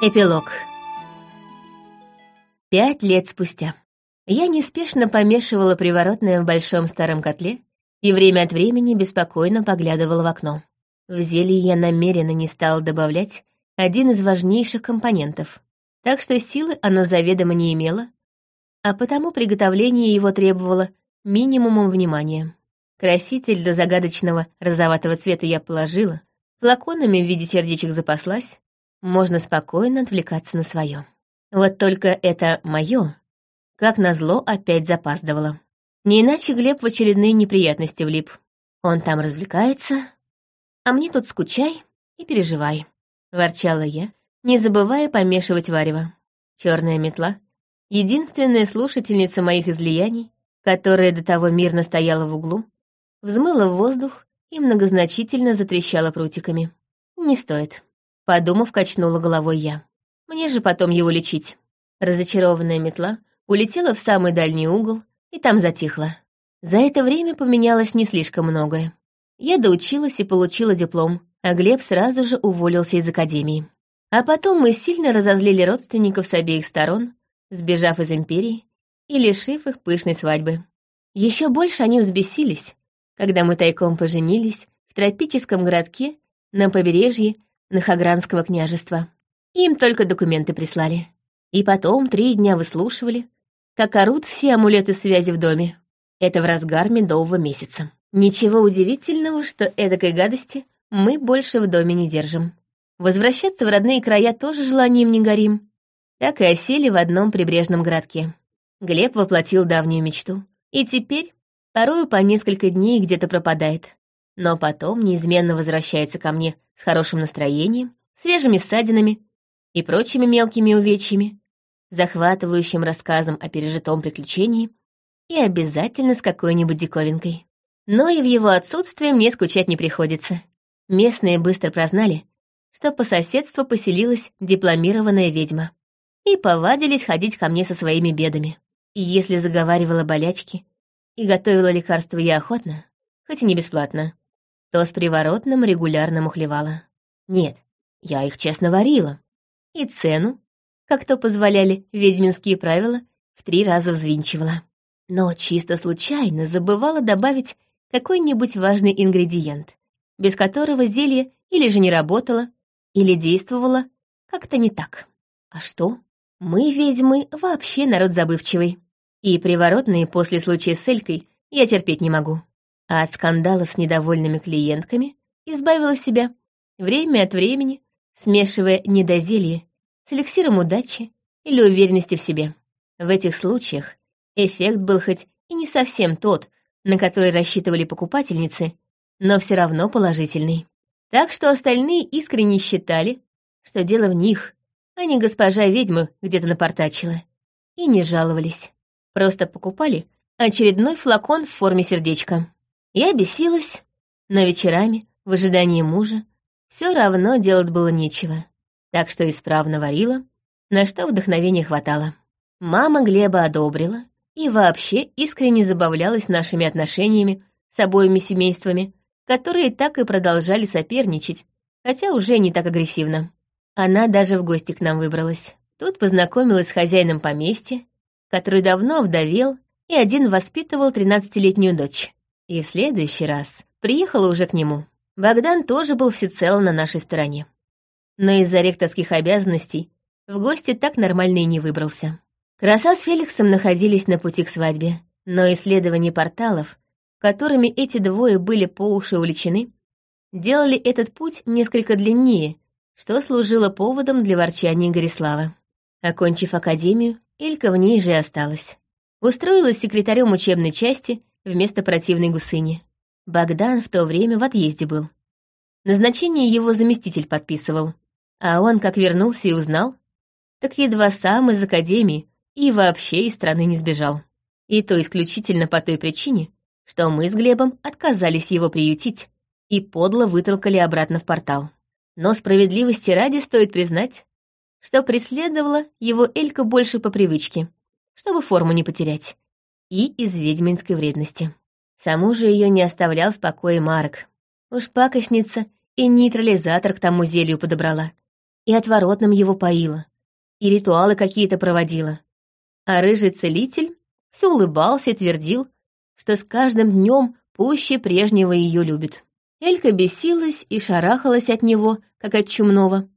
Эпилог. Пять лет спустя. Я неспешно помешивала приворотное в большом старом котле и время от времени беспокойно поглядывала в окно. В зелье я намеренно не стала добавлять один из важнейших компонентов, так что силы оно заведомо не имело, а потому приготовление его требовало минимумом внимания. Краситель до загадочного розоватого цвета я положила, флаконами в виде сердечек запаслась, можно спокойно отвлекаться на свое. Вот только это мое, как назло, опять запаздывало. Не иначе Глеб в очередные неприятности влип. Он там развлекается, а мне тут скучай и переживай. Ворчала я, не забывая помешивать варево. Черная метла — единственная слушательница моих излияний, которая до того мирно стояла в углу, взмыла в воздух и многозначительно затрещала прутиками. Не стоит. Подумав, качнула головой я. Мне же потом его лечить. Разочарованная метла улетела в самый дальний угол и там затихла. За это время поменялось не слишком многое. Я доучилась и получила диплом, а Глеб сразу же уволился из академии. А потом мы сильно разозлили родственников с обеих сторон, сбежав из империи и лишив их пышной свадьбы. Еще больше они взбесились, когда мы тайком поженились в тропическом городке на побережье Нахагранского княжества. Им только документы прислали. И потом три дня выслушивали, как орут все амулеты связи в доме. Это в разгар медового месяца. Ничего удивительного, что эдакой гадости мы больше в доме не держим. Возвращаться в родные края тоже желанием не горим. Так и осели в одном прибрежном городке. Глеб воплотил давнюю мечту. И теперь порою по несколько дней где-то пропадает. Но потом неизменно возвращается ко мне с хорошим настроением, свежими ссадинами и прочими мелкими увечьями, захватывающим рассказом о пережитом приключении и обязательно с какой-нибудь диковинкой. Но и в его отсутствие мне скучать не приходится. Местные быстро прознали, что по соседству поселилась дипломированная ведьма, и повадились ходить ко мне со своими бедами. И если заговаривала болячки и готовила лекарства я охотно, хоть и не бесплатно, то с приворотным регулярно мухлевала. Нет, я их честно варила. И цену, как то позволяли ведьминские правила, в три раза взвинчивала. Но чисто случайно забывала добавить какой-нибудь важный ингредиент, без которого зелье или же не работало, или действовало как-то не так. А что? Мы, ведьмы, вообще народ забывчивый. И приворотные после случая с Элькой я терпеть не могу а от скандалов с недовольными клиентками избавила себя время от времени, смешивая недозелье с эликсиром удачи или уверенности в себе. В этих случаях эффект был хоть и не совсем тот, на который рассчитывали покупательницы, но все равно положительный. Так что остальные искренне считали, что дело в них, а не госпожа ведьма где-то напортачила, и не жаловались. Просто покупали очередной флакон в форме сердечка. Я бесилась, но вечерами, в ожидании мужа, все равно делать было нечего, так что исправно варила, на что вдохновения хватало. Мама Глеба одобрила и вообще искренне забавлялась нашими отношениями с обоими семействами, которые так и продолжали соперничать, хотя уже не так агрессивно. Она даже в гости к нам выбралась. Тут познакомилась с хозяином поместья, который давно вдовел и один воспитывал тринадцатилетнюю дочь. И в следующий раз приехала уже к нему. Богдан тоже был всецело на нашей стороне. Но из-за ректорских обязанностей в гости так нормально и не выбрался. Краса с Феликсом находились на пути к свадьбе, но исследование порталов, которыми эти двое были по уши увлечены, делали этот путь несколько длиннее, что служило поводом для ворчания Горислава. Окончив академию, Элька в ней же и осталась. Устроилась секретарем учебной части вместо противной гусыни. Богдан в то время в отъезде был. Назначение его заместитель подписывал. А он, как вернулся и узнал, так едва сам из академии и вообще из страны не сбежал. И то исключительно по той причине, что мы с Глебом отказались его приютить и подло вытолкали обратно в портал. Но справедливости ради стоит признать, что преследовала его Элька больше по привычке, чтобы форму не потерять и из ведьминской вредности. Саму же ее не оставлял в покое Марк. Уж пакостница и нейтрализатор к тому зелью подобрала. и отворотным его поила, и ритуалы какие-то проводила. А рыжий целитель все улыбался и твердил, что с каждым днем пуще прежнего ее любит. Элька бесилась и шарахалась от него, как от чумного.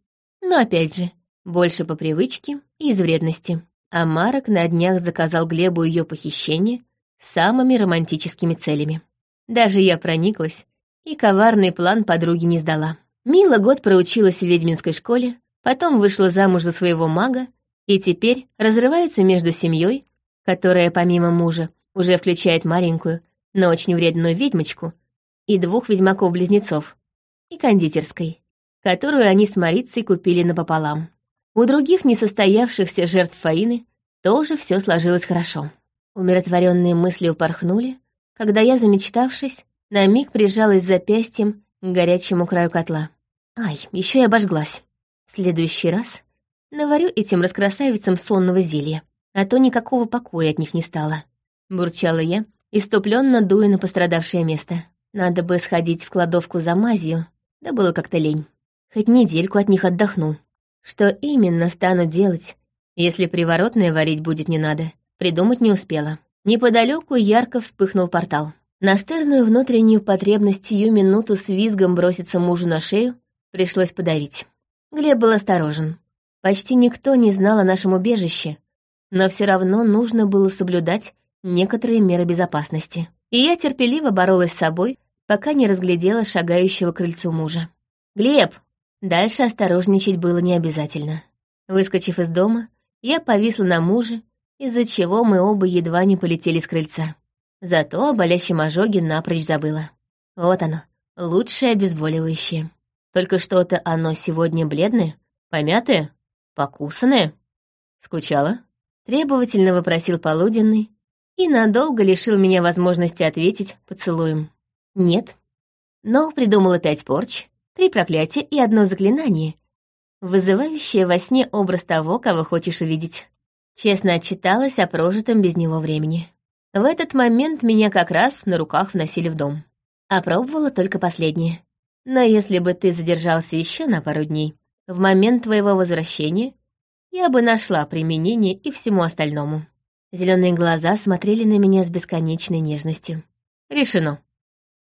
Но опять же, больше по привычке и из вредности. А Марок на днях заказал Глебу ее похищение самыми романтическими целями. Даже я прониклась, и коварный план подруги не сдала. Мила год проучилась в ведьминской школе, потом вышла замуж за своего мага и теперь разрывается между семьей, которая помимо мужа уже включает маленькую, но очень вредную ведьмочку, и двух ведьмаков-близнецов, и кондитерской, которую они с Марицей купили напополам. У других несостоявшихся жертв Фаины тоже все сложилось хорошо. Умиротворенные мысли упорхнули, когда я, замечтавшись, на миг прижалась запястьем к горячему краю котла. Ай, еще и обожглась. В следующий раз наварю этим раскрасавицам сонного зелья, а то никакого покоя от них не стало. Бурчала я, иступленно дуя на пострадавшее место. Надо бы сходить в кладовку за мазью, да было как-то лень. Хоть недельку от них отдохну. Что именно стану делать, если приворотное варить будет не надо, придумать не успела. Неподалеку ярко вспыхнул портал. Настырную внутреннюю потребность сию минуту с визгом броситься мужу на шею пришлось подавить. Глеб был осторожен. Почти никто не знал о нашем убежище, но все равно нужно было соблюдать некоторые меры безопасности. И я терпеливо боролась с собой, пока не разглядела шагающего крыльцу мужа. «Глеб!» Дальше осторожничать было не обязательно. Выскочив из дома, я повисла на муже, из-за чего мы оба едва не полетели с крыльца. Зато о болящем ожоге напрочь забыла. Вот оно, лучшее обезболивающее. Только что-то оно сегодня бледное, помятое, покусанное. Скучала? Требовательно вопросил полуденный и надолго лишил меня возможности ответить поцелуем. Нет. Но придумала пять порч, три проклятия и одно заклинание, вызывающее во сне образ того, кого хочешь увидеть. Честно отчиталась о прожитом без него времени. В этот момент меня как раз на руках вносили в дом. Опробовала только последнее. Но если бы ты задержался еще на пару дней, в момент твоего возвращения я бы нашла применение и всему остальному. Зеленые глаза смотрели на меня с бесконечной нежностью. Решено.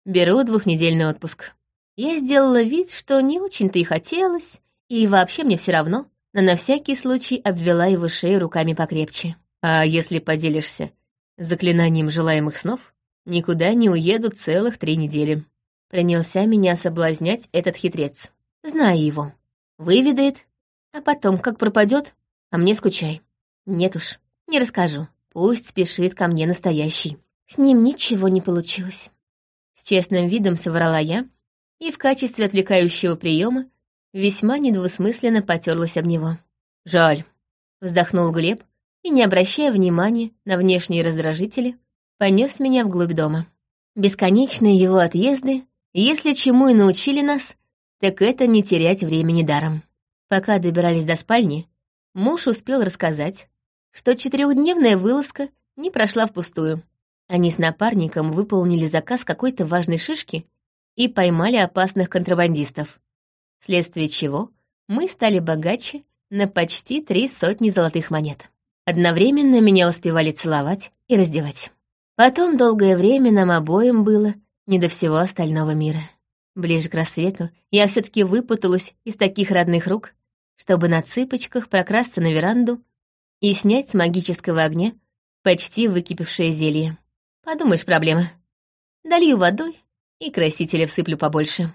Беру двухнедельный отпуск. Я сделала вид, что не очень-то и хотелось, и вообще мне все равно, но на всякий случай обвела его шею руками покрепче. А если поделишься, Заклинанием желаемых снов никуда не уеду целых три недели. Принялся меня соблазнять этот хитрец. Зная его. Выведает, а потом как пропадет, а мне скучай. Нет уж, не расскажу. Пусть спешит ко мне настоящий. С ним ничего не получилось. С честным видом соврала я и в качестве отвлекающего приема весьма недвусмысленно потерлась об него. «Жаль», — вздохнул Глеб, и, не обращая внимания на внешние раздражители, понес меня вглубь дома. Бесконечные его отъезды, если чему и научили нас, так это не терять времени даром. Пока добирались до спальни, муж успел рассказать, что четырехдневная вылазка не прошла впустую. Они с напарником выполнили заказ какой-то важной шишки и поймали опасных контрабандистов, вследствие чего мы стали богаче на почти три сотни золотых монет. Одновременно меня успевали целовать и раздевать. Потом долгое время нам обоим было не до всего остального мира. Ближе к рассвету я все таки выпуталась из таких родных рук, чтобы на цыпочках прокрасться на веранду и снять с магического огня почти выкипевшее зелье. Подумаешь, проблема. Долью водой и красителя всыплю побольше.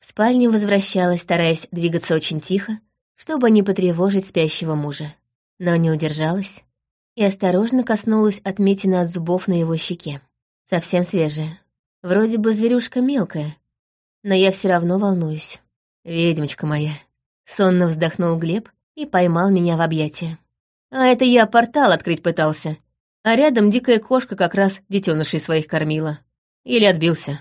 В спальню возвращалась, стараясь двигаться очень тихо, чтобы не потревожить спящего мужа но не удержалась и осторожно коснулась отметины от зубов на его щеке. Совсем свежая. Вроде бы зверюшка мелкая, но я все равно волнуюсь. «Ведьмочка моя!» Сонно вздохнул Глеб и поймал меня в объятия. А это я портал открыть пытался, а рядом дикая кошка как раз детенышей своих кормила. Или отбился.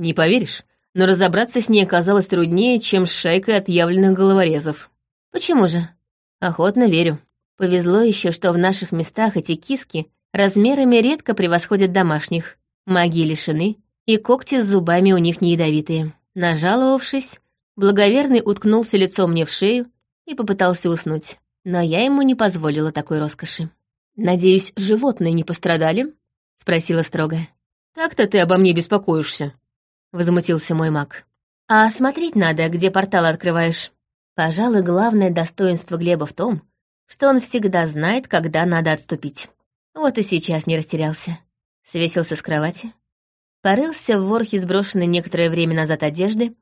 Не поверишь, но разобраться с ней оказалось труднее, чем с шайкой отъявленных головорезов. Почему же? Охотно верю. Повезло еще, что в наших местах эти киски размерами редко превосходят домашних. Магии лишены, и когти с зубами у них не ядовитые. Нажаловавшись, благоверный уткнулся лицом мне в шею и попытался уснуть, но я ему не позволила такой роскоши. «Надеюсь, животные не пострадали?» — спросила строго. «Так-то ты обо мне беспокоишься», — возмутился мой маг. «А смотреть надо, где портал открываешь. Пожалуй, главное достоинство Глеба в том, что он всегда знает, когда надо отступить. Вот и сейчас не растерялся. Свесился с кровати, порылся в ворхе сброшенной некоторое время назад одежды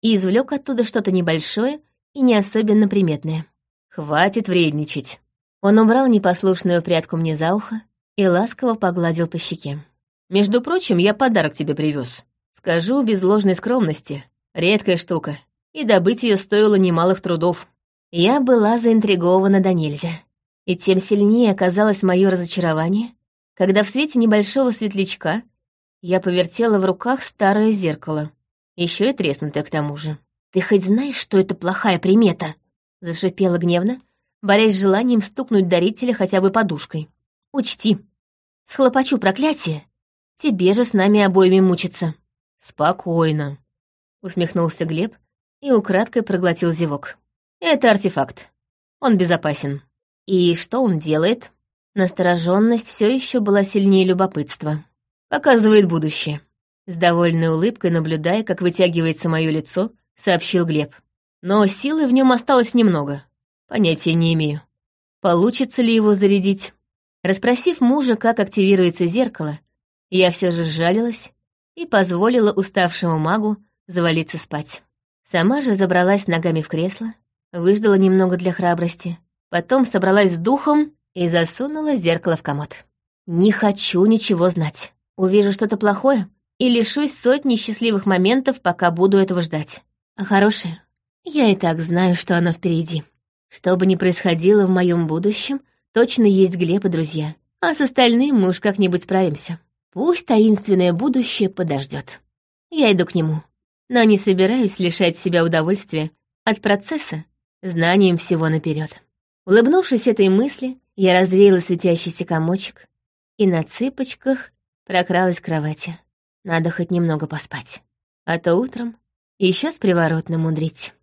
и извлек оттуда что-то небольшое и не особенно приметное. «Хватит вредничать!» Он убрал непослушную прядку мне за ухо и ласково погладил по щеке. «Между прочим, я подарок тебе привез. Скажу без ложной скромности. Редкая штука, и добыть ее стоило немалых трудов. Я была заинтригована до нельзя. И тем сильнее оказалось мое разочарование, когда в свете небольшого светлячка я повертела в руках старое зеркало. Еще и треснутое к тому же. «Ты хоть знаешь, что это плохая примета?» Зашипела гневно, борясь с желанием стукнуть дарителя хотя бы подушкой. «Учти, схлопочу проклятие, тебе же с нами обоими мучиться». «Спокойно», — усмехнулся Глеб и украдкой проглотил зевок. «Это артефакт. Он безопасен. И что он делает?» Настороженность все еще была сильнее любопытства показывает будущее. С довольной улыбкой, наблюдая, как вытягивается мое лицо, сообщил Глеб. Но силы в нем осталось немного. Понятия не имею. Получится ли его зарядить? Распросив мужа, как активируется зеркало, я все же сжалилась и позволила уставшему магу завалиться спать. Сама же забралась ногами в кресло, выждала немного для храбрости, потом собралась с духом и засунула зеркало в комод. Не хочу ничего знать. Увижу что-то плохое и лишусь сотни счастливых моментов, пока буду этого ждать. А хорошее? Я и так знаю, что оно впереди. Что бы ни происходило в моем будущем, точно есть Глеб и друзья. А с остальным мы уж как-нибудь справимся. Пусть таинственное будущее подождет. Я иду к нему. Но не собираюсь лишать себя удовольствия от процесса знанием всего наперед. Улыбнувшись этой мысли, я развеяла светящийся комочек и на цыпочках прокралась к кровати. Надо хоть немного поспать. А то утром еще с приворотным мудрить.